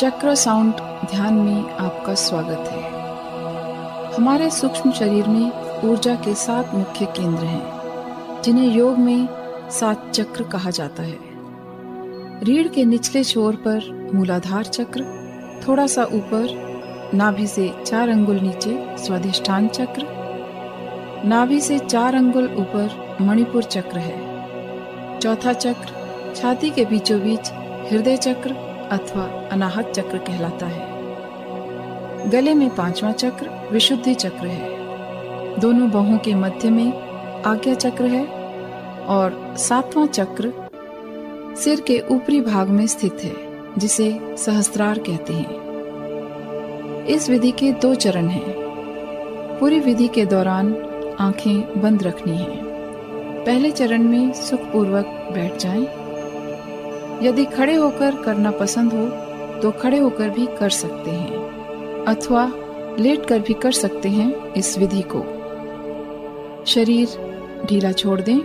चक्र साउंड ध्यान में आपका स्वागत है। हमारे सूक्ष्म शरीर में ऊर्जा के सात मुख्य केंद्र हैं, जिन्हें योग में सात चक्र कहा जाता है। रीढ़ के निचले छोर पर मूलाधार चक्र, थोड़ा सा ऊपर, नाभि से चार अंगुल नीचे स्वाधिष्ठान चक्र, नाभि से चार अंगुल ऊपर मणिपुर चक्र है। चौथा चक्र, छाती के बीचों बीच हृदय चक्र अथवा अनाहत चक्र कहलाता है। गले में पांचवा चक्र विशुद्धि चक्र है। दोनों बाहों के मध्य में आज्ञा चक्र है और सातवां चक्र सिर के ऊपरी भाग में स्थित है, जिसे सहस्त्रार कहते हैं। इस विधि के दो चरण हैं। पूरी विधि के दौरान आँखें बंद रखनी है। पहले चरण में सुखपूर्वक बैठ जाएँ। यदि खड़े होकर करना पसंद हो तो खड़े होकर भी कर सकते हैं, अथवा लेट कर भी कर सकते हैं इस विधि को। शरीर ढीला छोड़ दें,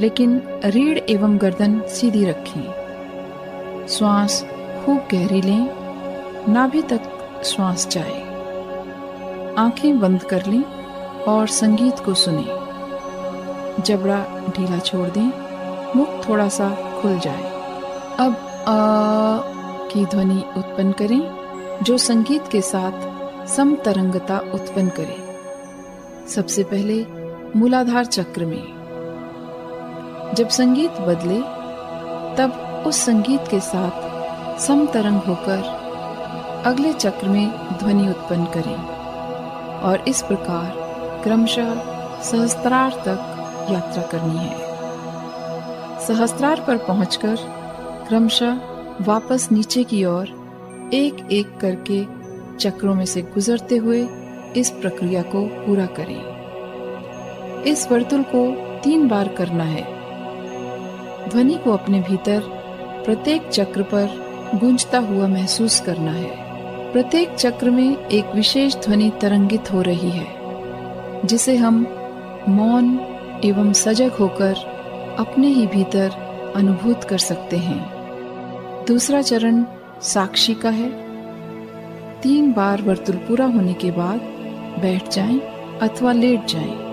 लेकिन रीढ़ एवं गर्दन सीधी रखें। श्वास खूब गहरी लें, नाभि तक श्वास जाए। आँखें बंद कर लें और संगीत को सुने। जबड़ा ढीला छोड़ दें, मुख थोड़ा सा खुल जाए। अब आ की ध्वनि उत्पन्न करें, जो संगीत के साथ समतरंगता उत्पन्न करे। सबसे पहले मूलाधार चक्र में। जब संगीत बदले, तब उस संगीत के साथ समतरंग होकर अगले चक्र में ध्वनि उत्पन्न करें और इस प्रकार क्रमशः सहस्त्रार तक यात्रा करनी है। सहस्त्रार पर पहुंचकर क्रमशः वापस नीचे की ओर एक एक करके चक्रों में से गुजरते हुए इस प्रक्रिया को पूरा करें। इस वर्तुल को तीन बार करना है। ध्वनि को अपने भीतर प्रत्येक चक्र पर गूंजता हुआ महसूस करना है। प्रत्येक चक्र में एक विशेष ध्वनि तरंगित हो रही है, जिसे हम मौन एवं सजग होकर अपने ही भीतर अनुभूत कर सकते हैं। दूसरा चरण साक्षी का है। तीन बार वर्तुल पूरा होने के बाद बैठ जाएँ अथवा लेट जाएँ।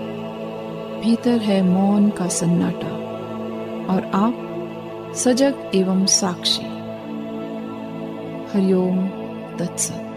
भीतर है मौन का सन्नाटा और आप सजग एवं साक्षी। हरिओम तत्सत।